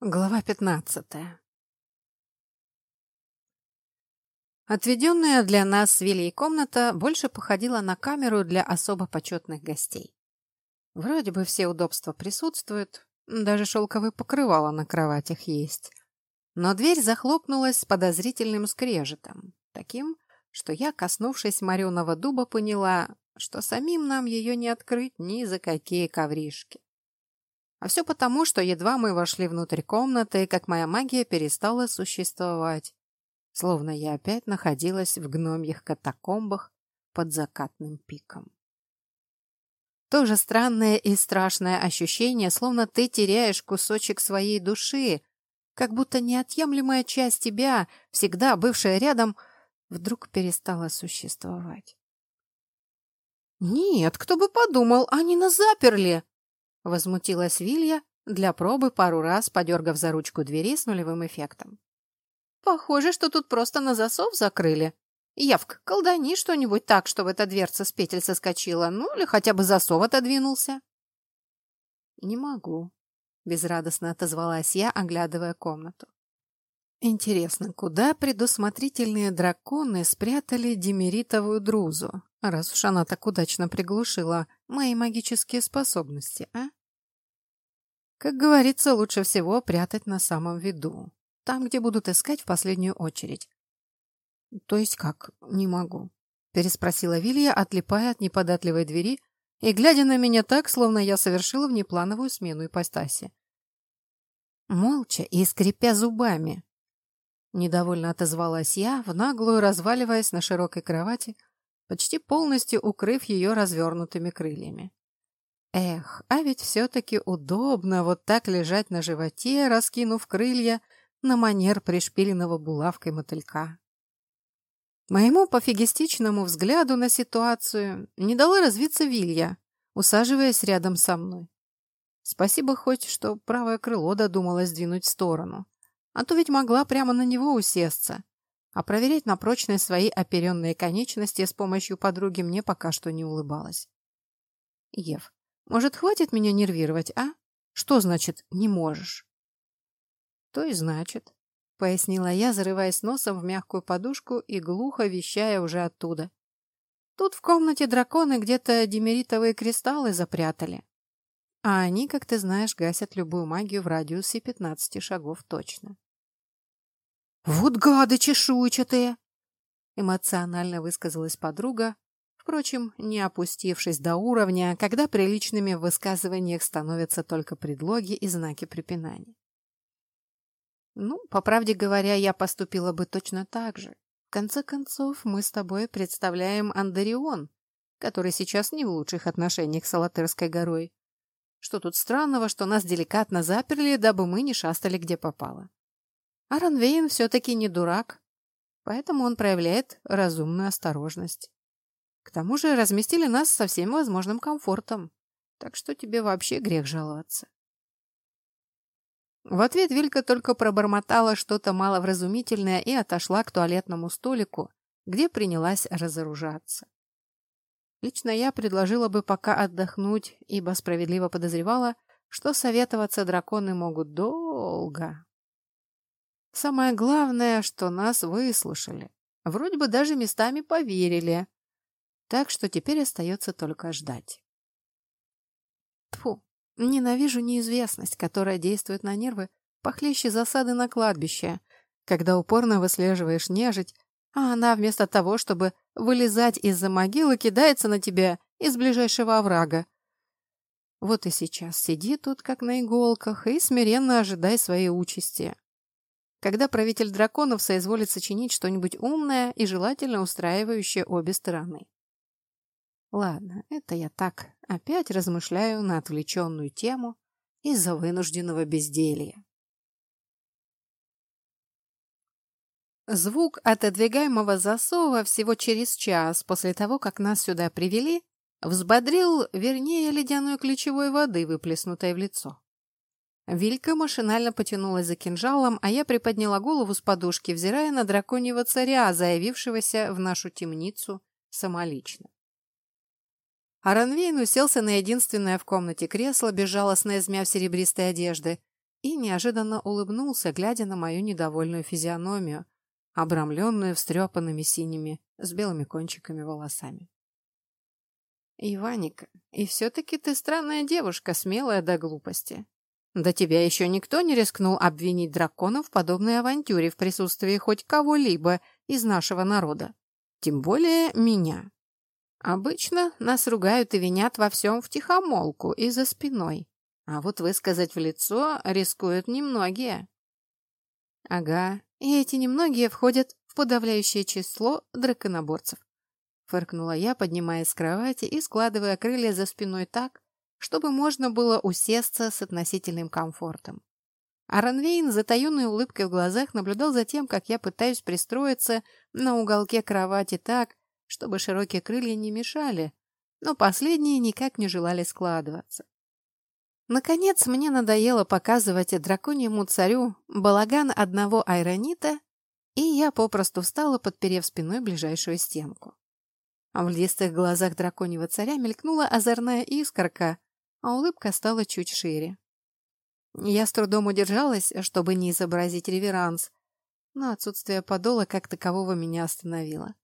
Глава пятнадцатая Отведенная для нас с Вилей комната больше походила на камеру для особо почетных гостей. Вроде бы все удобства присутствуют, даже шелковое покрывало на кроватях есть. Но дверь захлопнулась с подозрительным скрежетом, таким, что я, коснувшись мореного дуба, поняла, что самим нам ее не открыть ни за какие ковришки. А все потому, что едва мы вошли внутрь комнаты, как моя магия перестала существовать, словно я опять находилась в гномьих катакомбах под закатным пиком. Тоже странное и страшное ощущение, словно ты теряешь кусочек своей души, как будто неотъемлемая часть тебя, всегда бывшая рядом, вдруг перестала существовать. «Нет, кто бы подумал, они нас заперли!» Возмутилась Вилья, для пробы пару раз подергав за ручку двери с нулевым эффектом. «Похоже, что тут просто на засов закрыли. Явк, колдани что-нибудь так, чтобы эта дверца с петель соскочила, ну или хотя бы засов отодвинулся». «Не могу», безрадостно отозвалась я, оглядывая комнату. Интересно, куда предусмотрительные драконы спрятали демеритовую друзу, раз уж она так удачно приглушила мои магические способности, а? Как говорится, лучше всего прятать на самом виду, там, где будут искать в последнюю очередь. То есть как? Не могу. Переспросила Вилья, отлипая от неподатливой двери и глядя на меня так, словно я совершила внеплановую смену ипостаси. Молча и скрипя зубами. Недовольно отозвалась я, в наглую разваливаясь на широкой кровати, почти полностью укрыв ее развернутыми крыльями. Эх, а ведь все-таки удобно вот так лежать на животе, раскинув крылья на манер пришпиленного булавкой мотылька. Моему пофигистичному взгляду на ситуацию не дала развиться Вилья, усаживаясь рядом со мной. Спасибо хоть, что правое крыло додумалось сдвинуть в сторону, а то ведь могла прямо на него усесться. А проверять на прочность свои оперенные конечности с помощью подруги мне пока что не улыбалась. Ев, может, хватит меня нервировать, а? Что значит «не можешь»? То и значит, — пояснила я, зарываясь носом в мягкую подушку и глухо вещая уже оттуда. Тут в комнате драконы где-то демеритовые кристаллы запрятали. А они, как ты знаешь, гасят любую магию в радиусе пятнадцати шагов точно. «Вот гады чешуйчатые!» Эмоционально высказалась подруга, впрочем, не опустившись до уровня, когда приличными в высказываниях становятся только предлоги и знаки препинания. Ну, по правде говоря, я поступила бы точно так же. В конце концов, мы с тобой представляем Андарион, который сейчас не в лучших отношениях с Алатырской горой. Что тут странного, что нас деликатно заперли, дабы мы не шастали где попало. А Ранвейн все-таки не дурак, поэтому он проявляет разумную осторожность. К тому же разместили нас со всем возможным комфортом, так что тебе вообще грех жаловаться. В ответ Вилька только пробормотала что-то маловразумительное и отошла к туалетному столику, где принялась разоружаться. Лично я предложила бы пока отдохнуть, ибо справедливо подозревала, что советоваться драконы могут долго. Самое главное, что нас выслушали. Вроде бы даже местами поверили. Так что теперь остается только ждать. Тфу, Ненавижу неизвестность, которая действует на нервы похлеще засады на кладбище, когда упорно выслеживаешь нежить, а она вместо того, чтобы вылезать из-за могилы, кидается на тебя из ближайшего оврага. Вот и сейчас сиди тут, как на иголках, и смиренно ожидай своей участи. Когда правитель драконов соизволит сочинить что-нибудь умное и желательно устраивающее обе стороны. Ладно, это я так, опять размышляю на отвлеченную тему из-за вынужденного безделья. Звук отодвигаемого засова всего через час после того, как нас сюда привели, взбодрил, вернее, ледяной ключевой воды, выплеснутой в лицо. Вилька машинально потянулась за кинжалом, а я приподняла голову с подушки, взирая на драконьего царя, заявившегося в нашу темницу самолично. Аранвейн уселся на единственное в комнате кресло, безжалостно измяв серебристой одежды, и неожиданно улыбнулся, глядя на мою недовольную физиономию, обрамленную встрепанными синими с белыми кончиками волосами. «Иваника, и все-таки ты странная девушка, смелая до глупости. Да тебя еще никто не рискнул обвинить дракона в подобной авантюре в присутствии хоть кого-либо из нашего народа. Тем более меня. Обычно нас ругают и винят во всем втихомолку и за спиной. А вот высказать в лицо рискуют немногие. Ага, и эти немногие входят в подавляющее число драконоборцев. Фыркнула я, поднимаясь с кровати и складывая крылья за спиной так, чтобы можно было усесться с относительным комфортом. Аранвейн с затаенной улыбкой в глазах наблюдал за тем, как я пытаюсь пристроиться на уголке кровати так, чтобы широкие крылья не мешали, но последние никак не желали складываться. Наконец, мне надоело показывать драконьему царю балаган одного айронита, и я попросту встала, подперев спиной ближайшую стенку. А в листых глазах драконьего царя мелькнула озорная искорка, а улыбка стала чуть шире. Я с трудом удержалась, чтобы не изобразить реверанс, но отсутствие подола как такового меня остановило.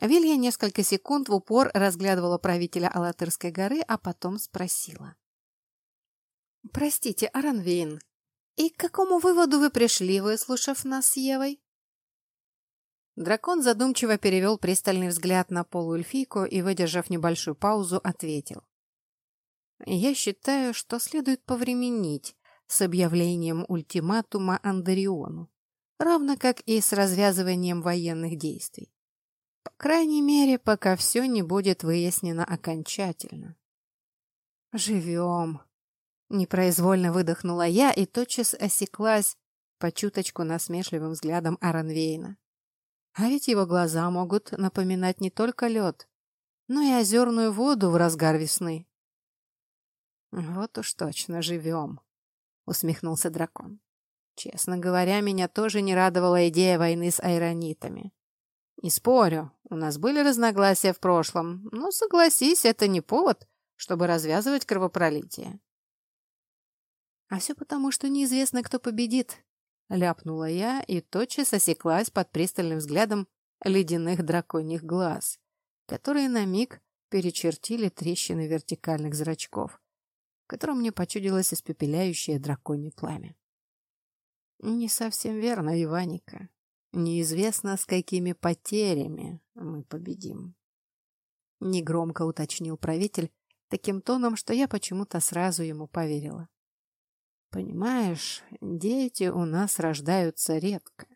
Вилья несколько секунд в упор разглядывала правителя Алатырской горы, а потом спросила. «Простите, Аранвейн, и к какому выводу вы пришли, выслушав нас с Евой?» Дракон задумчиво перевел пристальный взгляд на полуэльфийку и, выдержав небольшую паузу, ответил. «Я считаю, что следует повременить с объявлением ультиматума Андариону, равно как и с развязыванием военных действий. По крайней мере, пока все не будет выяснено окончательно. «Живем!» Непроизвольно выдохнула я и тотчас осеклась по чуточку насмешливым взглядом Аранвейна. А ведь его глаза могут напоминать не только лед, но и озерную воду в разгар весны. «Вот уж точно живем», — усмехнулся дракон. «Честно говоря, меня тоже не радовала идея войны с айронитами. Не спорю, у нас были разногласия в прошлом, но, согласись, это не повод, чтобы развязывать кровопролитие. А все потому, что неизвестно, кто победит. Ляпнула я и тотчас осеклась под пристальным взглядом ледяных драконьих глаз, которые на миг перечертили трещины вертикальных зрачков, котором мне почудилось испепеляющее драконье пламя. Не совсем верно, Иваника. Неизвестно, с какими потерями мы победим. Негромко уточнил правитель таким тоном, что я почему-то сразу ему поверила. Понимаешь, дети у нас рождаются редко.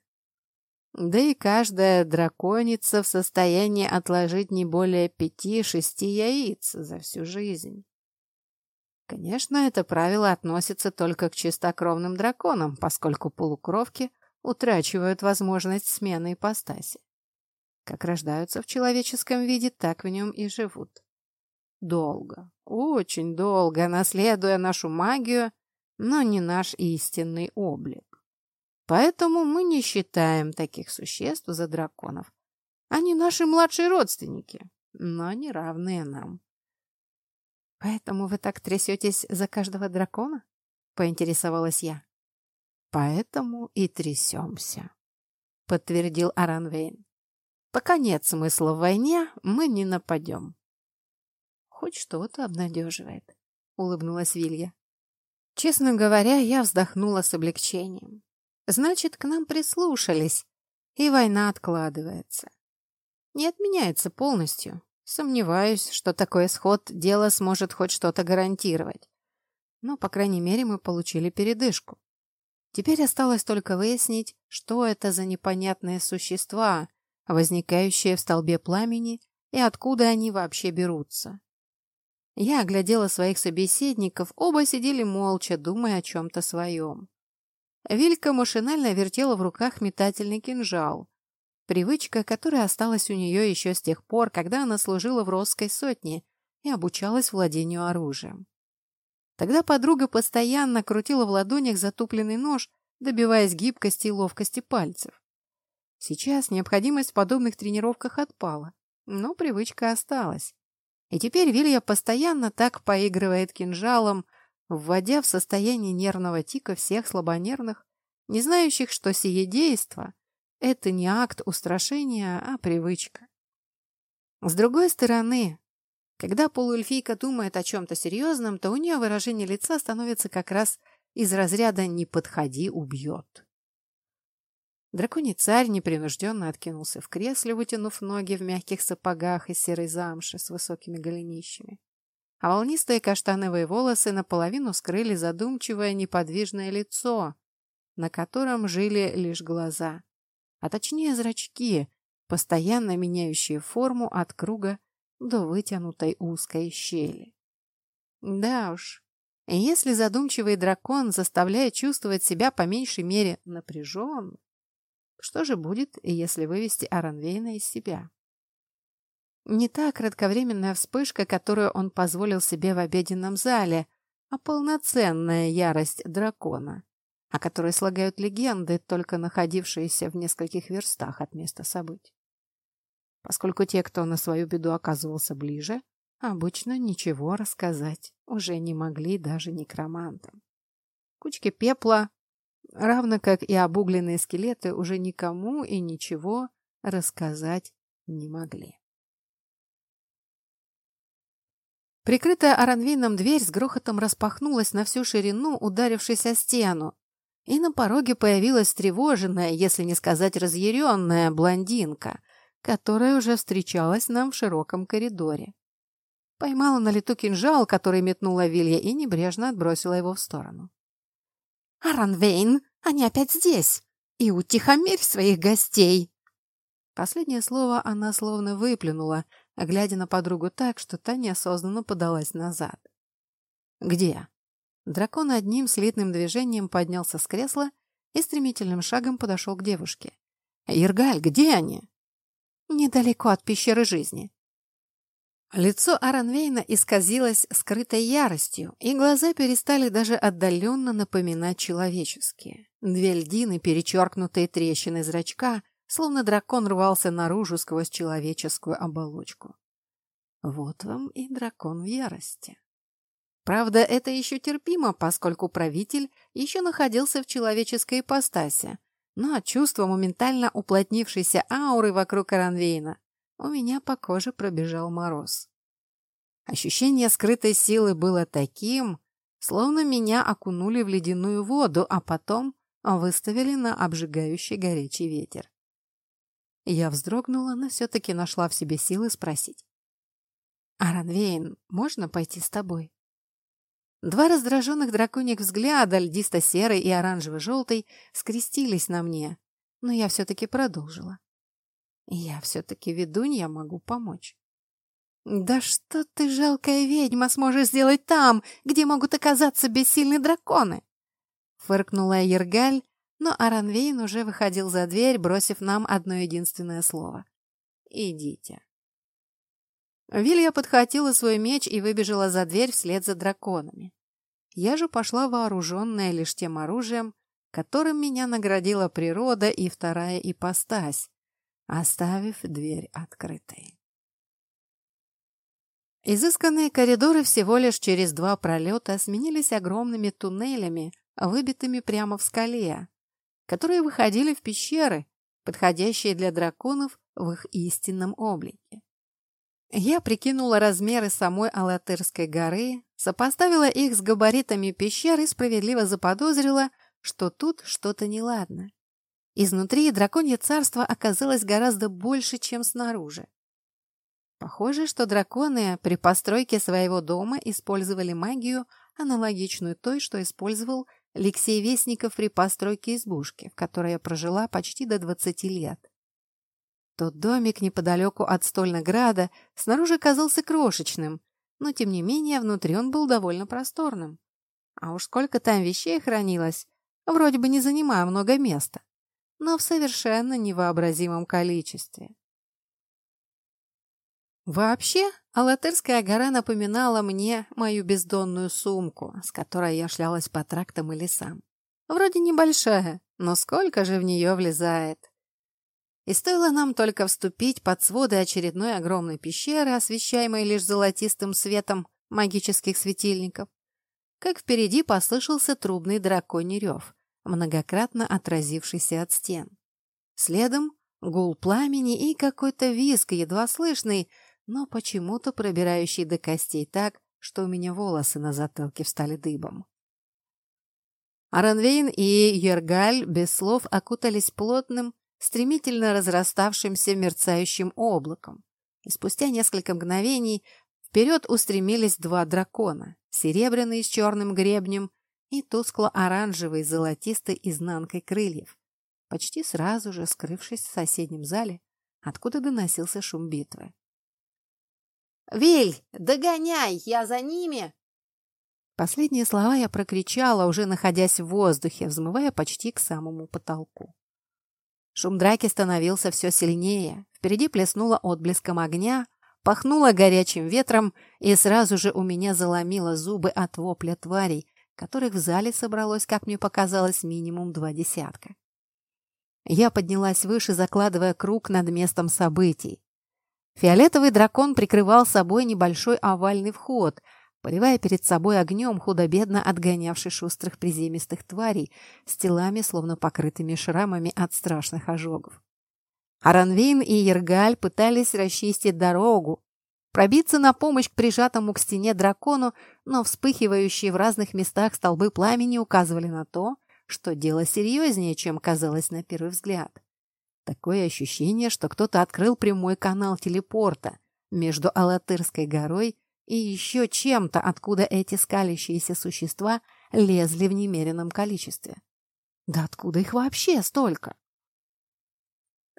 Да и каждая драконица в состоянии отложить не более пяти-шести яиц за всю жизнь. Конечно, это правило относится только к чистокровным драконам, поскольку полукровки утрачивают возможность смены ипостаси. Как рождаются в человеческом виде, так в нем и живут. Долго, очень долго, наследуя нашу магию но не наш истинный облик. Поэтому мы не считаем таких существ за драконов. Они наши младшие родственники, но не равные нам. Поэтому вы так трясетесь за каждого дракона? Поинтересовалась я. Поэтому и трясемся, подтвердил Аранвейн. Пока нет смысла в войне, мы не нападем. Хоть что-то обнадеживает, улыбнулась Вилья. Честно говоря, я вздохнула с облегчением. Значит, к нам прислушались, и война откладывается. Не отменяется полностью. Сомневаюсь, что такой исход дела сможет хоть что-то гарантировать. Но, по крайней мере, мы получили передышку. Теперь осталось только выяснить, что это за непонятные существа, возникающие в столбе пламени, и откуда они вообще берутся. Я оглядела своих собеседников, оба сидели молча, думая о чем-то своем. Вилька машинально вертела в руках метательный кинжал. Привычка, которая осталась у нее еще с тех пор, когда она служила в Росской сотне и обучалась владению оружием. Тогда подруга постоянно крутила в ладонях затупленный нож, добиваясь гибкости и ловкости пальцев. Сейчас необходимость в подобных тренировках отпала, но привычка осталась. И теперь Вилья постоянно так поигрывает кинжалом, вводя в состояние нервного тика всех слабонервных, не знающих, что сие действо – это не акт устрашения, а привычка. С другой стороны, когда полуэльфийка думает о чем-то серьезном, то у нее выражение лица становится как раз из разряда «не подходи, убьет». Драконий царь непринужденно откинулся в кресле, вытянув ноги в мягких сапогах из серой замши с высокими голенищами. А волнистые каштановые волосы наполовину скрыли задумчивое неподвижное лицо, на котором жили лишь глаза, а точнее зрачки, постоянно меняющие форму от круга до вытянутой узкой щели. Да уж, если задумчивый дракон заставляет чувствовать себя по меньшей мере напряженным, что же будет, если вывести Аранвейна из себя? Не та кратковременная вспышка, которую он позволил себе в обеденном зале, а полноценная ярость дракона, о которой слагают легенды, только находившиеся в нескольких верстах от места событий. Поскольку те, кто на свою беду оказывался ближе, обычно ничего рассказать уже не могли даже некромантам. Кучки пепла, равно как и обугленные скелеты, уже никому и ничего рассказать не могли. Прикрытая оранвейном дверь с грохотом распахнулась на всю ширину, ударившись о стену, и на пороге появилась тревоженная, если не сказать разъяренная, блондинка, которая уже встречалась нам в широком коридоре. Поймала на лету кинжал, который метнула Вилья, и небрежно отбросила его в сторону. «Аранвейн, они опять здесь! И утихомирь своих гостей!» Последнее слово она словно выплюнула, глядя на подругу так, что та неосознанно подалась назад. «Где?» Дракон одним слитным движением поднялся с кресла и стремительным шагом подошел к девушке. «Иргаль, где они?» «Недалеко от пещеры жизни», Лицо Аранвейна исказилось скрытой яростью, и глаза перестали даже отдаленно напоминать человеческие. Две льдины, перечеркнутые трещины зрачка, словно дракон рвался наружу сквозь человеческую оболочку. Вот вам и дракон в ярости. Правда, это еще терпимо, поскольку правитель еще находился в человеческой ипостаси, но чувство моментально уплотнившейся ауры вокруг Аранвейна у меня по коже пробежал мороз. Ощущение скрытой силы было таким, словно меня окунули в ледяную воду, а потом выставили на обжигающий горячий ветер. Я вздрогнула, но все-таки нашла в себе силы спросить. «Аранвейн, можно пойти с тобой?» Два раздраженных драконьих взгляда, льдисто-серый и оранжево-желтый, скрестились на мне, но я все-таки продолжила. Я все-таки ведунья могу помочь. «Да что ты, жалкая ведьма, сможешь сделать там, где могут оказаться бессильные драконы?» Фыркнула Ергаль, но Аранвейн уже выходил за дверь, бросив нам одно единственное слово. «Идите». Вилья подхватила свой меч и выбежала за дверь вслед за драконами. Я же пошла вооруженная лишь тем оружием, которым меня наградила природа и вторая ипостась, оставив дверь открытой. Изысканные коридоры всего лишь через два пролета сменились огромными туннелями, выбитыми прямо в скале, которые выходили в пещеры, подходящие для драконов в их истинном облике. Я прикинула размеры самой Алатырской горы, сопоставила их с габаритами пещер и справедливо заподозрила, что тут что-то неладно. Изнутри драконье царство оказалось гораздо больше, чем снаружи. Похоже, что драконы при постройке своего дома использовали магию, аналогичную той, что использовал Алексей Вестников при постройке избушки, в которой я прожила почти до 20 лет. Тот домик неподалеку от Стольнограда снаружи казался крошечным, но тем не менее внутри он был довольно просторным. А уж сколько там вещей хранилось, вроде бы не занимая много места но в совершенно невообразимом количестве. Вообще, Алатырская гора напоминала мне мою бездонную сумку, с которой я шлялась по трактам и лесам. Вроде небольшая, но сколько же в нее влезает. И стоило нам только вступить под своды очередной огромной пещеры, освещаемой лишь золотистым светом магических светильников, как впереди послышался трубный драконий рев, многократно отразившийся от стен. Следом гул пламени и какой-то визг, едва слышный, но почему-то пробирающий до костей так, что у меня волосы на затылке встали дыбом. Аранвейн и Ергаль без слов окутались плотным, стремительно разраставшимся мерцающим облаком. И спустя несколько мгновений вперед устремились два дракона, серебряный с черным гребнем и тускло-оранжевый с золотистой изнанкой крыльев, почти сразу же скрывшись в соседнем зале, откуда доносился шум битвы. «Виль, догоняй! Я за ними!» Последние слова я прокричала, уже находясь в воздухе, взмывая почти к самому потолку. Шум драки становился все сильнее. Впереди плеснуло отблеском огня, пахнуло горячим ветром, и сразу же у меня заломило зубы от вопля тварей, которых в зале собралось, как мне показалось, минимум два десятка. Я поднялась выше, закладывая круг над местом событий. Фиолетовый дракон прикрывал собой небольшой овальный вход, поливая перед собой огнем, худо-бедно отгонявший шустрых приземистых тварей с телами, словно покрытыми шрамами от страшных ожогов. Аранвин и Ергаль пытались расчистить дорогу, пробиться на помощь к прижатому к стене дракону, но вспыхивающие в разных местах столбы пламени указывали на то, что дело серьезнее, чем казалось на первый взгляд. Такое ощущение, что кто-то открыл прямой канал телепорта между Алатырской горой и еще чем-то, откуда эти скалящиеся существа лезли в немеренном количестве. Да откуда их вообще столько?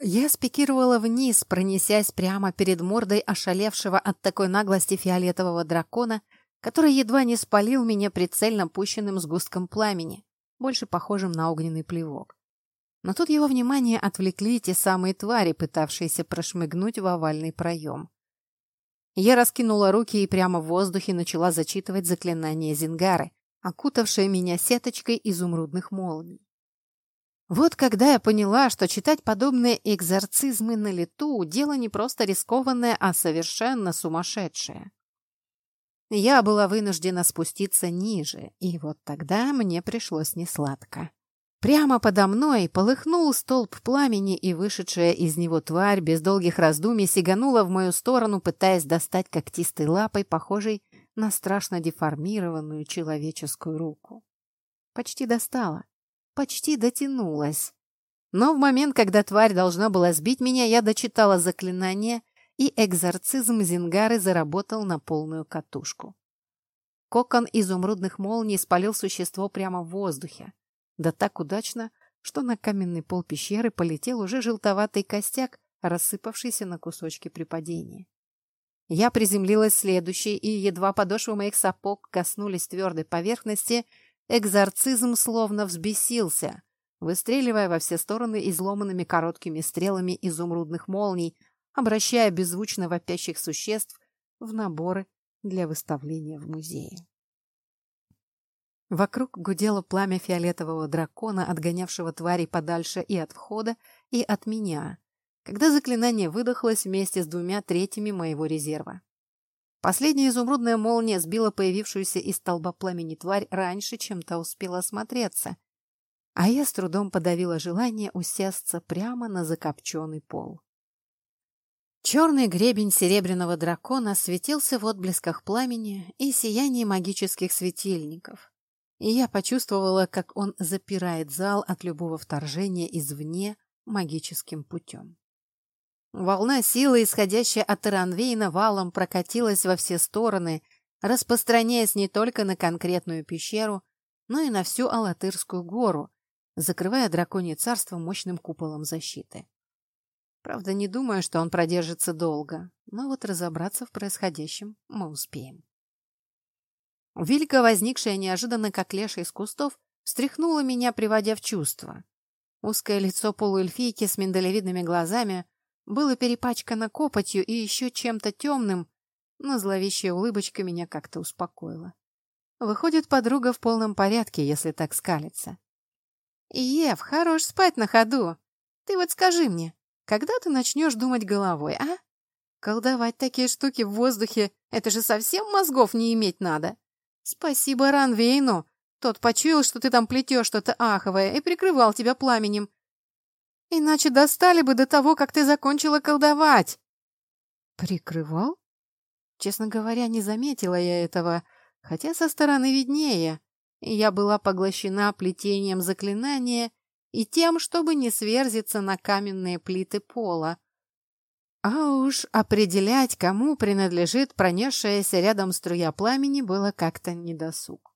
Я спикировала вниз, пронесясь прямо перед мордой ошалевшего от такой наглости фиолетового дракона, который едва не спалил меня прицельно пущенным сгустком пламени, больше похожим на огненный плевок. Но тут его внимание отвлекли те самые твари, пытавшиеся прошмыгнуть в овальный проем. Я раскинула руки и прямо в воздухе начала зачитывать заклинание Зингары, окутавшее меня сеточкой изумрудных молний. Вот когда я поняла, что читать подобные экзорцизмы на лету – дело не просто рискованное, а совершенно сумасшедшее. Я была вынуждена спуститься ниже, и вот тогда мне пришлось несладко. Прямо подо мной полыхнул столб пламени, и вышедшая из него тварь без долгих раздумий сиганула в мою сторону, пытаясь достать когтистой лапой, похожей на страшно деформированную человеческую руку. Почти достала, почти дотянулась. Но в момент, когда тварь должна была сбить меня, я дочитала заклинание, и экзорцизм Зингары заработал на полную катушку. Кокон изумрудных молний спалил существо прямо в воздухе. Да так удачно, что на каменный пол пещеры полетел уже желтоватый костяк, рассыпавшийся на кусочки при падении. Я приземлилась следующей, и едва подошвы моих сапог коснулись твердой поверхности, экзорцизм словно взбесился, выстреливая во все стороны изломанными короткими стрелами изумрудных молний, обращая беззвучно вопящих существ в наборы для выставления в музее. Вокруг гудело пламя фиолетового дракона, отгонявшего тварей подальше и от входа, и от меня, когда заклинание выдохлось вместе с двумя третьими моего резерва. Последняя изумрудная молния сбила появившуюся из столба пламени тварь раньше, чем та успела осмотреться, а я с трудом подавила желание усесться прямо на закопченный пол. Черный гребень серебряного дракона светился в отблесках пламени и сиянии магических светильников, и я почувствовала, как он запирает зал от любого вторжения извне магическим путем. Волна силы, исходящая от Иранвейна, валом прокатилась во все стороны, распространяясь не только на конкретную пещеру, но и на всю Алатырскую гору, закрывая драконье царство мощным куполом защиты. Правда, не думаю, что он продержится долго, но вот разобраться в происходящем мы успеем. Вилька, возникшая неожиданно как леша из кустов, встряхнула меня, приводя в чувство. Узкое лицо полуэльфийки с миндалевидными глазами было перепачкано копотью и еще чем-то темным, но зловещая улыбочка меня как-то успокоила. Выходит, подруга в полном порядке, если так скалится. «Ев, хорош спать на ходу. Ты вот скажи мне, когда ты начнешь думать головой, а? Колдовать такие штуки в воздухе — это же совсем мозгов не иметь надо. Спасибо Ранвейну. Тот почуял, что ты там плетешь что-то аховое и прикрывал тебя пламенем. Иначе достали бы до того, как ты закончила колдовать. Прикрывал? Честно говоря, не заметила я этого, хотя со стороны виднее. Я была поглощена плетением заклинания и тем, чтобы не сверзиться на каменные плиты пола. А уж определять, кому принадлежит пронесшаяся рядом струя пламени, было как-то недосуг.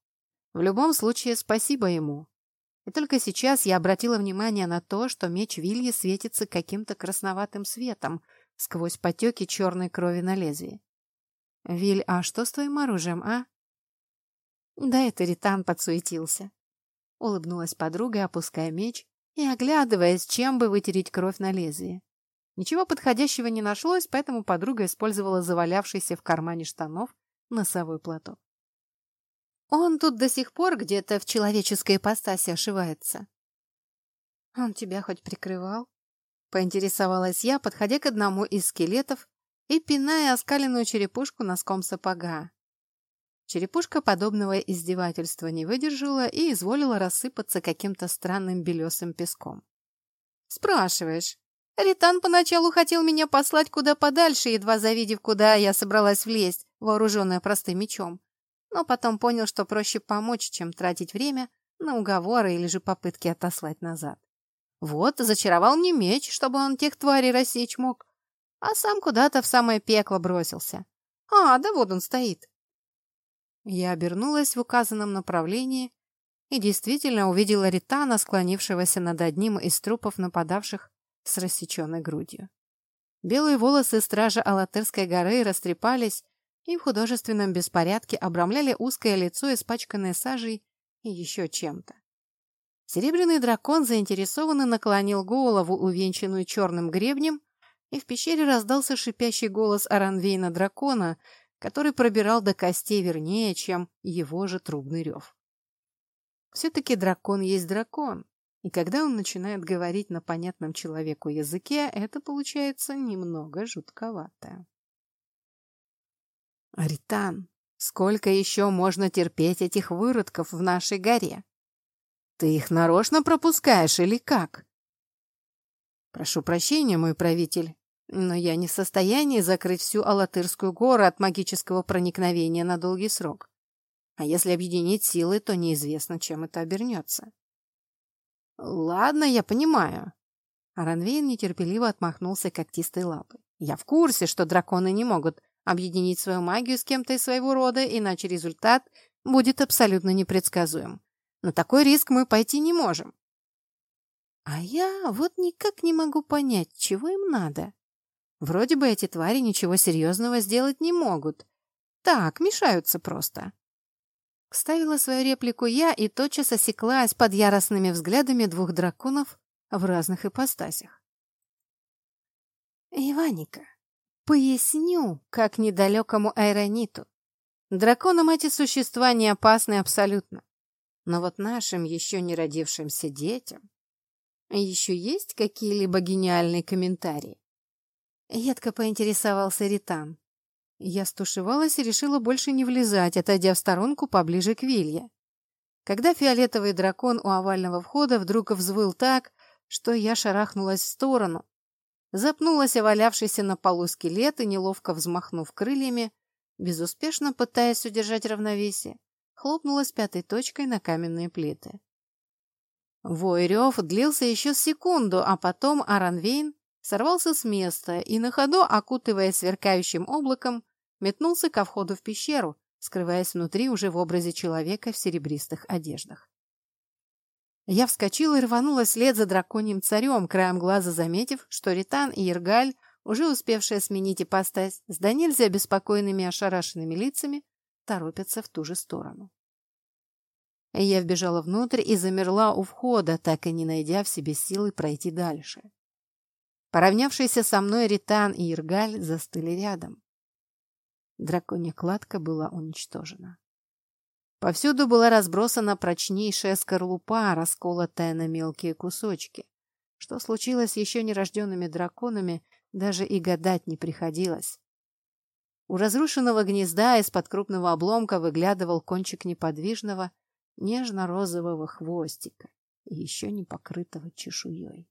В любом случае, спасибо ему. И только сейчас я обратила внимание на то, что меч Вильи светится каким-то красноватым светом сквозь потеки черной крови на лезвии. «Виль, а что с твоим оружием, а?» Да это Ритан подсуетился. Улыбнулась подруга, опуская меч и оглядываясь, чем бы вытереть кровь на лезвие. Ничего подходящего не нашлось, поэтому подруга использовала завалявшийся в кармане штанов носовой платок. Он тут до сих пор где-то в человеческой ипостаси ошивается. Он тебя хоть прикрывал? Поинтересовалась я, подходя к одному из скелетов и пиная оскаленную черепушку носком сапога. Черепушка подобного издевательства не выдержала и изволила рассыпаться каким-то странным белесым песком. «Спрашиваешь?» Ритан поначалу хотел меня послать куда подальше, едва завидев, куда я собралась влезть, вооруженная простым мечом. Но потом понял, что проще помочь, чем тратить время на уговоры или же попытки отослать назад. Вот, зачаровал мне меч, чтобы он тех тварей рассечь мог. А сам куда-то в самое пекло бросился. А, да вот он стоит. Я обернулась в указанном направлении и действительно увидела Ритана, склонившегося над одним из трупов нападавших с рассеченной грудью. Белые волосы стража Алатырской горы растрепались и в художественном беспорядке обрамляли узкое лицо, испачканное сажей и еще чем-то. Серебряный дракон заинтересованно наклонил голову, увенчанную черным гребнем, и в пещере раздался шипящий голос Аранвейна дракона, который пробирал до костей вернее, чем его же трубный рев. Все-таки дракон есть дракон, и когда он начинает говорить на понятном человеку языке, это получается немного жутковато. «Аритан, сколько еще можно терпеть этих выродков в нашей горе? Ты их нарочно пропускаешь или как?» «Прошу прощения, мой правитель, но я не в состоянии закрыть всю Алатырскую гору от магического проникновения на долгий срок. А если объединить силы, то неизвестно, чем это обернется». «Ладно, я понимаю». Аранвейн нетерпеливо отмахнулся когтистой лапой. «Я в курсе, что драконы не могут объединить свою магию с кем-то из своего рода, иначе результат будет абсолютно непредсказуем. На такой риск мы пойти не можем». А я вот никак не могу понять, чего им надо. Вроде бы эти твари ничего серьезного сделать не могут. Так, мешаются просто. Ставила свою реплику я и тотчас осеклась под яростными взглядами двух драконов в разных ипостасях. «Иваника, поясню, как недалекому Айрониту. Драконам эти существа не опасны абсолютно. Но вот нашим еще не родившимся детям еще есть какие-либо гениальные комментарии?» Едко поинтересовался Ритан. Я стушевалась и решила больше не влезать, отойдя в сторонку поближе к Вилье. Когда фиолетовый дракон у овального входа вдруг взвыл так, что я шарахнулась в сторону, запнулась овалявшийся на полу скелет и, неловко взмахнув крыльями, безуспешно пытаясь удержать равновесие, хлопнулась пятой точкой на каменные плиты. Вой рев длился еще секунду, а потом Аранвейн сорвался с места и на ходу, окутывая сверкающим облаком, метнулся ко входу в пещеру, скрываясь внутри уже в образе человека в серебристых одеждах. Я вскочила и рванула вслед за драконьим царем, краем глаза заметив, что Ритан и Ергаль, уже успевшие сменить ипостась, с да нельзя беспокойными ошарашенными лицами, торопятся в ту же сторону. Я вбежала внутрь и замерла у входа, так и не найдя в себе силы пройти дальше. Поравнявшиеся со мной Ритан и Иргаль застыли рядом. Драконья кладка была уничтожена. Повсюду была разбросана прочнейшая скорлупа, расколотая на мелкие кусочки. Что случилось с еще нерожденными драконами, даже и гадать не приходилось. У разрушенного гнезда из-под крупного обломка выглядывал кончик неподвижного, нежно-розового хвостика, еще не покрытого чешуей.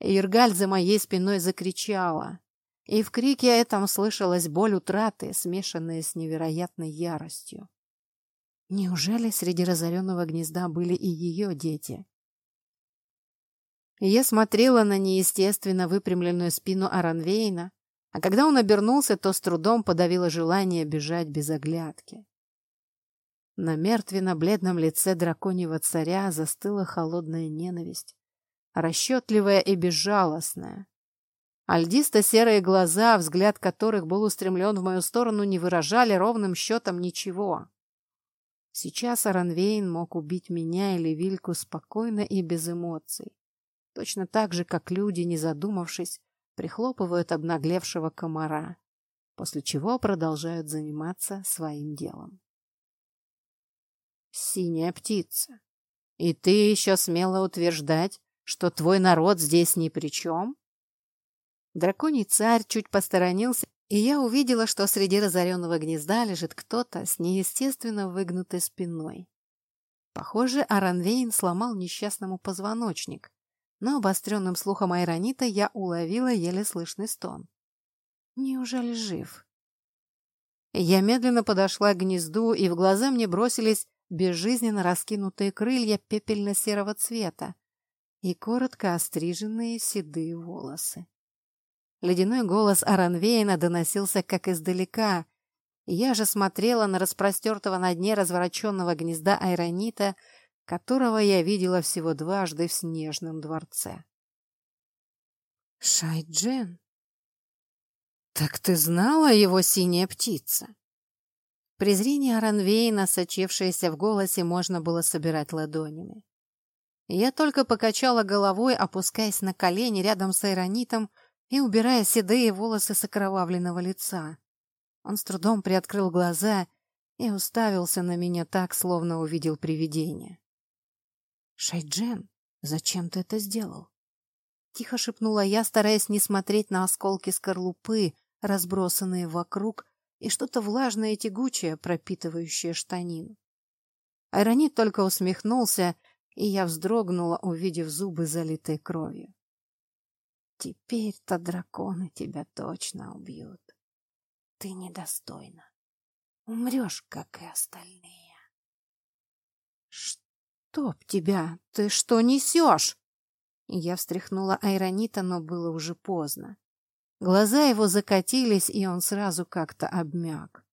Иргаль за моей спиной закричала, и в крике этом слышалась боль утраты, смешанная с невероятной яростью. Неужели среди разоренного гнезда были и ее дети? Я смотрела на неестественно выпрямленную спину Аранвейна, а когда он обернулся, то с трудом подавила желание бежать без оглядки. На мертвенно-бледном лице драконьего царя застыла холодная ненависть, расчетливая и безжалостная. Альдисто-серые глаза, взгляд которых был устремлен в мою сторону, не выражали ровным счетом ничего. Сейчас Аранвейн мог убить меня или Вильку спокойно и без эмоций. Точно так же, как люди, не задумавшись, прихлопывают обнаглевшего комара, после чего продолжают заниматься своим делом. Синяя птица. И ты еще смело утверждать, что твой народ здесь ни при чем? Драконий царь чуть посторонился и я увидела, что среди разоренного гнезда лежит кто-то с неестественно выгнутой спиной. Похоже, Аранвейн сломал несчастному позвоночник, но обостренным слухом Айронита я уловила еле слышный стон. Неужели жив? Я медленно подошла к гнезду, и в глаза мне бросились безжизненно раскинутые крылья пепельно-серого цвета и коротко остриженные седые волосы. Ледяной голос Аранвейна доносился как издалека. Я же смотрела на распростертого на дне развороченного гнезда айронита, которого я видела всего дважды в снежном дворце. «Шайджен? Так ты знала его синяя птица?» Презрение Аранвейна, сочившееся в голосе, можно было собирать ладонями. Я только покачала головой, опускаясь на колени рядом с айронитом, и убирая седые волосы с окровавленного лица. Он с трудом приоткрыл глаза и уставился на меня так, словно увидел привидение. «Шайджен, зачем ты это сделал?» Тихо шепнула я, стараясь не смотреть на осколки скорлупы, разбросанные вокруг, и что-то влажное и тягучее, пропитывающее штанину. Айронит только усмехнулся, и я вздрогнула, увидев зубы, залитые кровью. Теперь-то драконы тебя точно убьют. Ты недостойна. Умрешь, как и остальные. Чтоб тебя! Ты что несешь? Я встряхнула Айронита, но было уже поздно. Глаза его закатились, и он сразу как-то обмяк.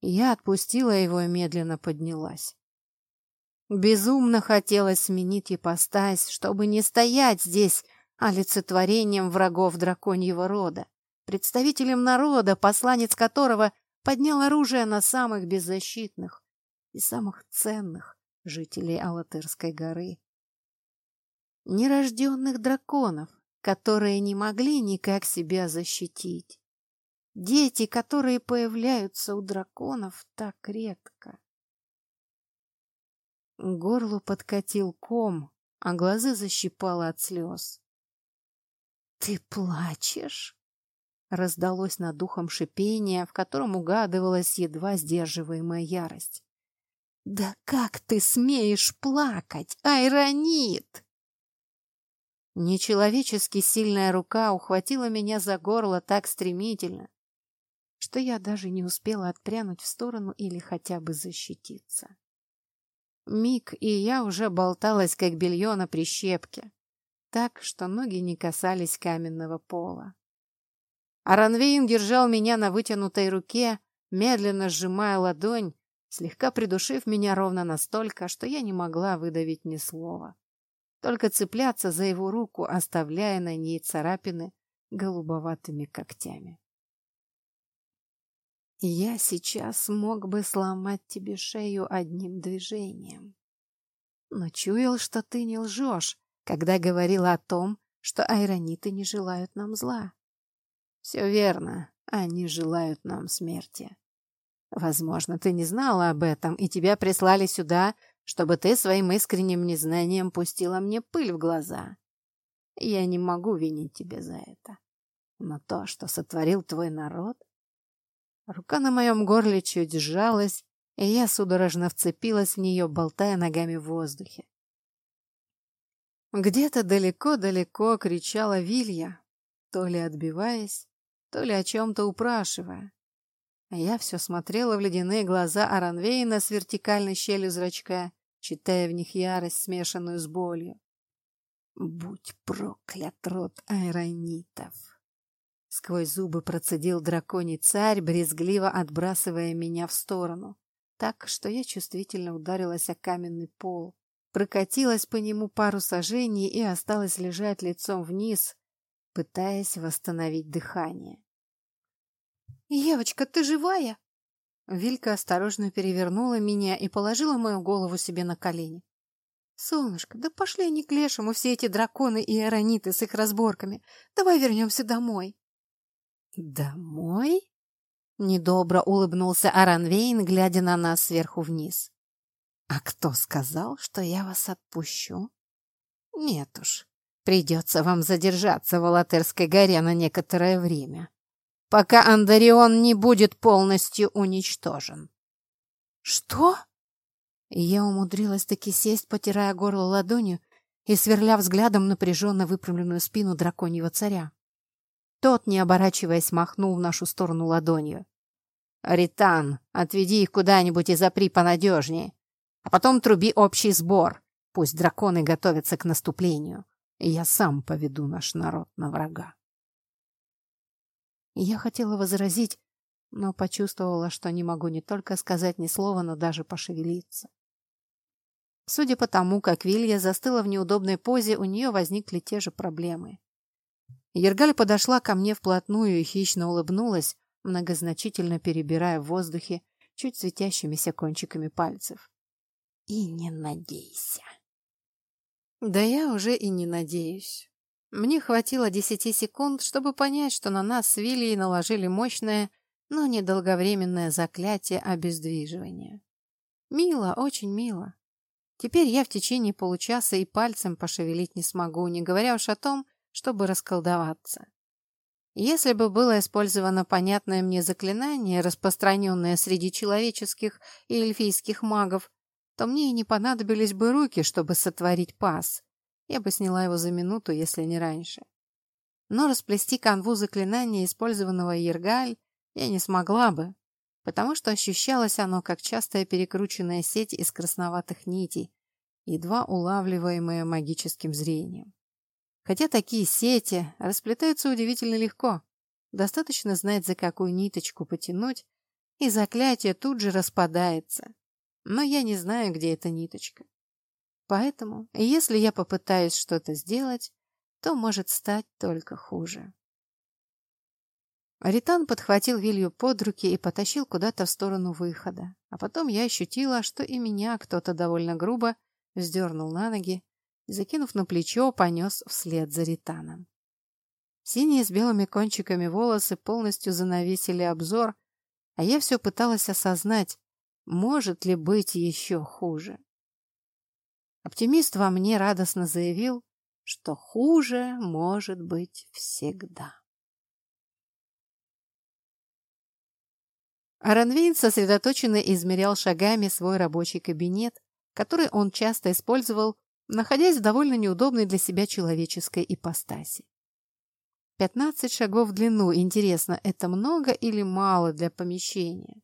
Я отпустила его и медленно поднялась. Безумно хотелось сменить ипостась, чтобы не стоять здесь, олицетворением врагов драконьего рода, представителем народа, посланец которого поднял оружие на самых беззащитных и самых ценных жителей Алатырской горы. Нерожденных драконов, которые не могли никак себя защитить. Дети, которые появляются у драконов так редко. К горлу подкатил ком, а глаза защипало от слез. «Ты плачешь?» Раздалось над духом шипение, в котором угадывалась едва сдерживаемая ярость. «Да как ты смеешь плакать, Айронит?» Нечеловечески сильная рука ухватила меня за горло так стремительно, что я даже не успела отпрянуть в сторону или хотя бы защититься. Миг, и я уже болталась, как белье на прищепке так, что ноги не касались каменного пола. Аранвейн держал меня на вытянутой руке, медленно сжимая ладонь, слегка придушив меня ровно настолько, что я не могла выдавить ни слова. Только цепляться за его руку, оставляя на ней царапины голубоватыми когтями. Я сейчас мог бы сломать тебе шею одним движением. Но чуял, что ты не лжешь, когда говорила о том, что айрониты не желают нам зла. Все верно, они желают нам смерти. Возможно, ты не знала об этом, и тебя прислали сюда, чтобы ты своим искренним незнанием пустила мне пыль в глаза. Я не могу винить тебя за это. Но то, что сотворил твой народ, Рука на моем горле чуть сжалась, и я судорожно вцепилась в нее, болтая ногами в воздухе. Где-то далеко-далеко кричала Вилья, то ли отбиваясь, то ли о чем-то упрашивая. Я все смотрела в ледяные глаза Аранвейна с вертикальной щелью зрачка, читая в них ярость, смешанную с болью. «Будь проклят род айронитов!» Сквозь зубы процедил драконий царь, брезгливо отбрасывая меня в сторону так, что я чувствительно ударилась о каменный пол, прокатилась по нему пару сажений и осталась лежать лицом вниз, пытаясь восстановить дыхание. «Евочка, ты живая?» Вилька осторожно перевернула меня и положила мою голову себе на колени. «Солнышко, да пошли они к лешему, все эти драконы и аэрониты с их разборками. Давай вернемся домой». «Домой?» Недобро улыбнулся Аранвейн, глядя на нас сверху вниз. «А кто сказал, что я вас отпущу?» «Нет уж, придется вам задержаться в Алатерской горе на некоторое время, пока Андарион не будет полностью уничтожен». «Что?» Я умудрилась таки сесть, потирая горло ладонью и сверля взглядом напряженно выпрямленную спину драконьего царя. Тот, не оборачиваясь, махнул в нашу сторону ладонью. «Ритан, отведи их куда-нибудь и запри понадежнее. А потом труби общий сбор. Пусть драконы готовятся к наступлению. И я сам поведу наш народ на врага». Я хотела возразить, но почувствовала, что не могу не только сказать ни слова, но даже пошевелиться. Судя по тому, как Вилья застыла в неудобной позе, у нее возникли те же проблемы. Ергаль подошла ко мне вплотную и хищно улыбнулась, многозначительно перебирая в воздухе чуть светящимися кончиками пальцев. «И не надейся!» «Да я уже и не надеюсь. Мне хватило десяти секунд, чтобы понять, что на нас с Вильей наложили мощное, но недолговременное заклятие обездвиживания. Мило, очень мило. Теперь я в течение получаса и пальцем пошевелить не смогу, не говоря уж о том, чтобы расколдоваться. Если бы было использовано понятное мне заклинание, распространенное среди человеческих и эльфийских магов, то мне и не понадобились бы руки, чтобы сотворить пас. Я бы сняла его за минуту, если не раньше. Но расплести канву заклинания, использованного Ергаль, я не смогла бы, потому что ощущалось оно как частая перекрученная сеть из красноватых нитей, едва улавливаемая магическим зрением. Хотя такие сети расплетаются удивительно легко. Достаточно знать, за какую ниточку потянуть, и заклятие тут же распадается. Но я не знаю, где эта ниточка. Поэтому, если я попытаюсь что-то сделать, то может стать только хуже. Ритан подхватил Вилью под руки и потащил куда-то в сторону выхода. А потом я ощутила, что и меня кто-то довольно грубо вздернул на ноги и, закинув на плечо, понес вслед за Ританом. Синие с белыми кончиками волосы полностью занавесили обзор, а я все пыталась осознать, может ли быть еще хуже. Оптимист во мне радостно заявил, что хуже может быть всегда. Аранвейн сосредоточенно измерял шагами свой рабочий кабинет, который он часто использовал находясь в довольно неудобной для себя человеческой ипостаси. Пятнадцать шагов в длину. Интересно, это много или мало для помещения?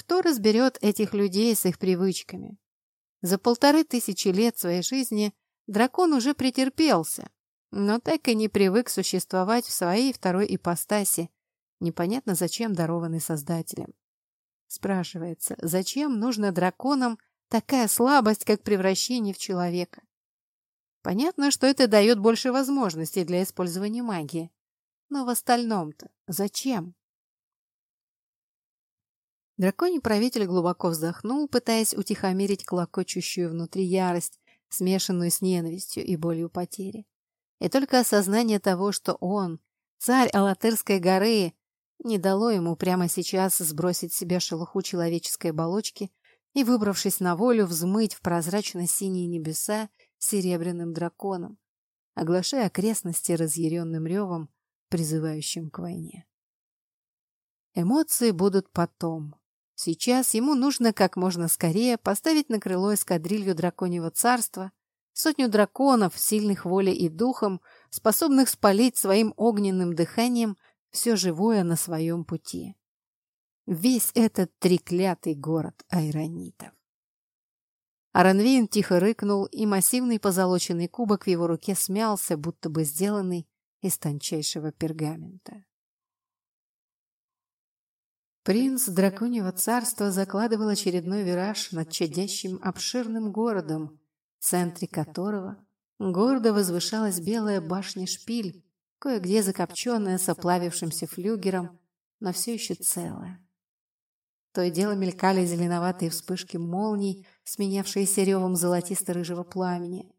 Кто разберет этих людей с их привычками? За полторы тысячи лет своей жизни дракон уже претерпелся, но так и не привык существовать в своей второй ипостаси, непонятно зачем дарованный Создателем. Спрашивается, зачем нужно драконам Такая слабость, как превращение в человека. Понятно, что это дает больше возможностей для использования магии. Но в остальном-то зачем? Драконий правитель глубоко вздохнул, пытаясь утихомирить клокочущую внутри ярость, смешанную с ненавистью и болью потери. И только осознание того, что он, царь Алатырской горы, не дало ему прямо сейчас сбросить с себя шелуху человеческой оболочки и, выбравшись на волю, взмыть в прозрачно-синие небеса серебряным драконом, оглашая окрестности разъяренным ревом, призывающим к войне. Эмоции будут потом. Сейчас ему нужно как можно скорее поставить на крыло эскадрилью драконьего царства, сотню драконов, сильных волей и духом, способных спалить своим огненным дыханием все живое на своем пути. Весь этот треклятый город айронитов. Аранвейн тихо рыкнул, и массивный позолоченный кубок в его руке смялся, будто бы сделанный из тончайшего пергамента. Принц драконьего царства закладывал очередной вираж над чадящим обширным городом, в центре которого гордо возвышалась белая башня-шпиль, кое-где закопченная с оплавившимся флюгером, но все еще целая. То и дело мелькали зеленоватые вспышки молний, сменявшиеся ревом золотисто-рыжего пламени.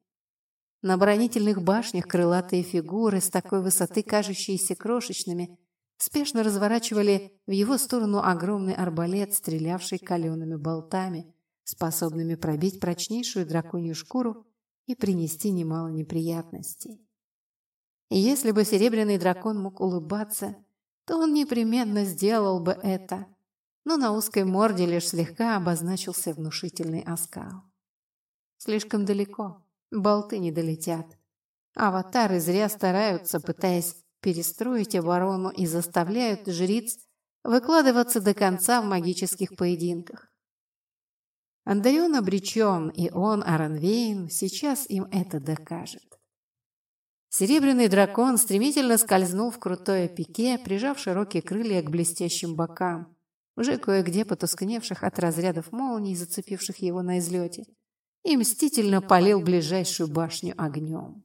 На оборонительных башнях крылатые фигуры, с такой высоты кажущиеся крошечными, спешно разворачивали в его сторону огромный арбалет, стрелявший калеными болтами, способными пробить прочнейшую драконью шкуру и принести немало неприятностей. Если бы серебряный дракон мог улыбаться, то он непременно сделал бы это, но на узкой морде лишь слегка обозначился внушительный оскал. Слишком далеко, болты не долетят. Аватары зря стараются, пытаясь перестроить оборону и заставляют жриц выкладываться до конца в магических поединках. Андарион обречен, и он, Аранвейн, сейчас им это докажет. Серебряный дракон стремительно скользнул в крутое пике, прижав широкие крылья к блестящим бокам, уже кое-где потускневших от разрядов молний, зацепивших его на излете, и мстительно полил ближайшую башню огнем.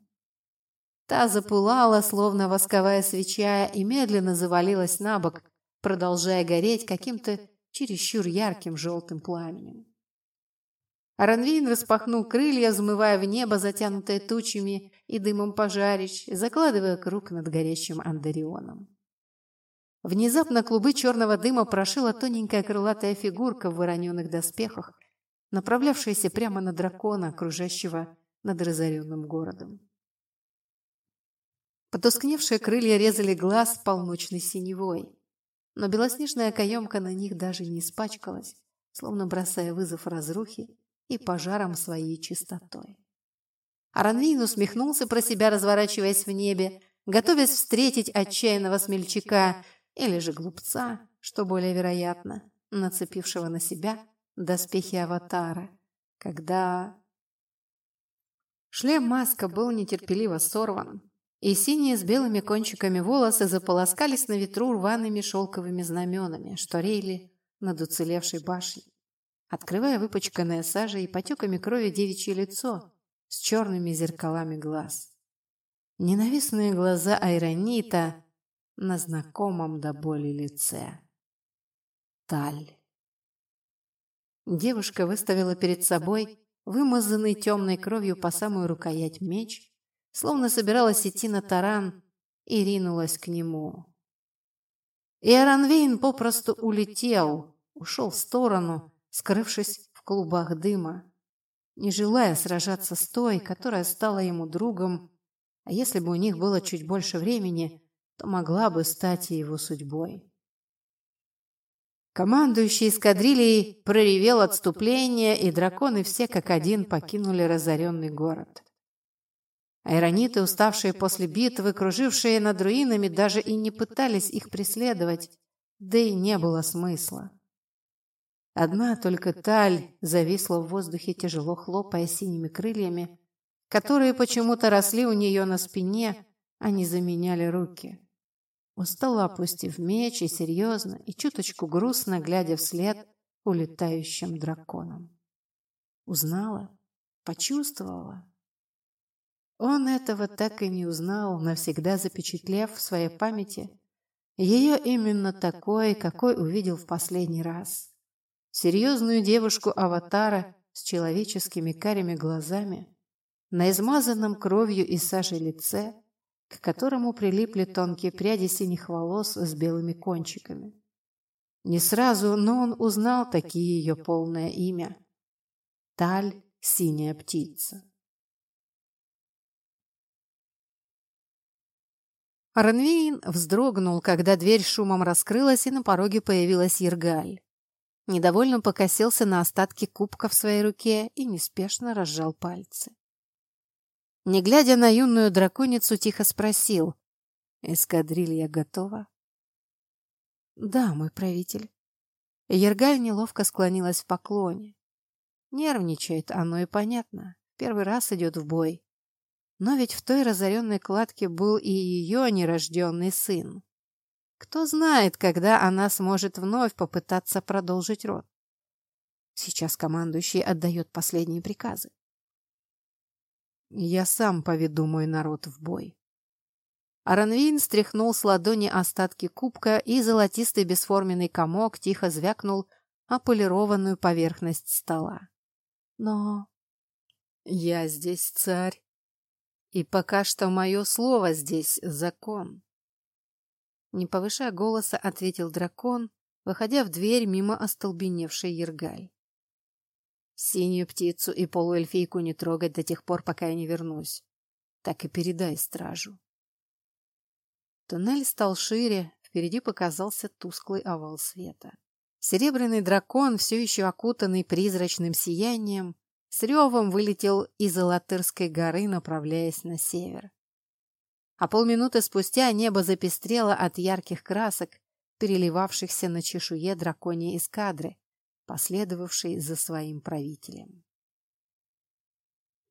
Та запылала, словно восковая свеча, и медленно завалилась на бок, продолжая гореть каким-то чересчур ярким желтым пламенем. Аранвейн распахнул крылья, взмывая в небо, затянутое тучами и дымом пожарищ, закладывая круг над горящим Андарионом. Внезапно клубы черного дыма прошила тоненькая крылатая фигурка в вороненых доспехах, направлявшаяся прямо на дракона, окружающего над разоренным городом. Потускневшие крылья резали глаз полночной синевой, но белоснежная каемка на них даже не испачкалась, словно бросая вызов разрухе и пожаром своей чистотой. Аранвейн усмехнулся про себя, разворачиваясь в небе, готовясь встретить отчаянного смельчака или же глупца, что более вероятно, нацепившего на себя доспехи аватара, когда... Шлем-маска был нетерпеливо сорван, и синие с белыми кончиками волосы заполоскались на ветру рваными шелковыми знаменами, что реяли над уцелевшей башней, открывая выпачканное сажей и потеками крови девичье лицо с черными зеркалами глаз. Ненавистные глаза Айронита на знакомом до боли лице. Таль. Девушка выставила перед собой вымазанный темной кровью по самую рукоять меч словно собиралась идти на таран и ринулась к нему. И Аранвейн попросту улетел, ушел в сторону, скрывшись в клубах дыма, не желая сражаться с той, которая стала ему другом, а если бы у них было чуть больше времени, то могла бы стать и его судьбой. Командующий эскадрильей проревел отступление, и драконы все как один покинули разоренный город. Айрониты, уставшие после битвы, кружившие над руинами, даже и не пытались их преследовать, да и не было смысла. Одна только таль зависла в воздухе, тяжело хлопая синими крыльями, которые почему-то росли у нее на спине, а не заменяли руки. Устала, опустив меч, и серьезно, и чуточку грустно, глядя вслед улетающим драконам. Узнала, почувствовала, он этого так и не узнал, навсегда запечатлев в своей памяти ее именно такой, какой увидел в последний раз. Серьезную девушку-аватара с человеческими карими глазами, на измазанном кровью и сажей лице, к которому прилипли тонкие пряди синих волос с белыми кончиками. Не сразу, но он узнал такие ее полное имя. Таль – синяя птица. Ранвейн вздрогнул, когда дверь шумом раскрылась, и на пороге появилась Ергаль. Недовольно покосился на остатки кубка в своей руке и неспешно разжал пальцы. Не глядя на юную драконицу, тихо спросил. «Эскадрилья готова?» «Да, мой правитель». Ергаль неловко склонилась в поклоне. Нервничает, оно и понятно. Первый раз идет в бой. Но ведь в той разоренной кладке был и ее нерожденный сын. Кто знает, когда она сможет вновь попытаться продолжить род. Сейчас командующий отдает последние приказы. «Я сам поведу мой народ в бой». Аранвин стряхнул с ладони остатки кубка, и золотистый бесформенный комок тихо звякнул о полированную поверхность стола. «Но...» «Я здесь царь, и пока что мое слово здесь закон». Не повышая голоса, ответил дракон, выходя в дверь мимо остолбеневшей Ергаль. Синюю птицу и полуэльфийку не трогать до тех пор, пока я не вернусь. Так и передай стражу. Туннель стал шире, впереди показался тусклый овал света. Серебряный дракон, все еще окутанный призрачным сиянием, с ревом вылетел из Алатырской горы, направляясь на север а полминуты спустя небо запестрело от ярких красок, переливавшихся на чешуе драконьей эскадры, последовавшей за своим правителем.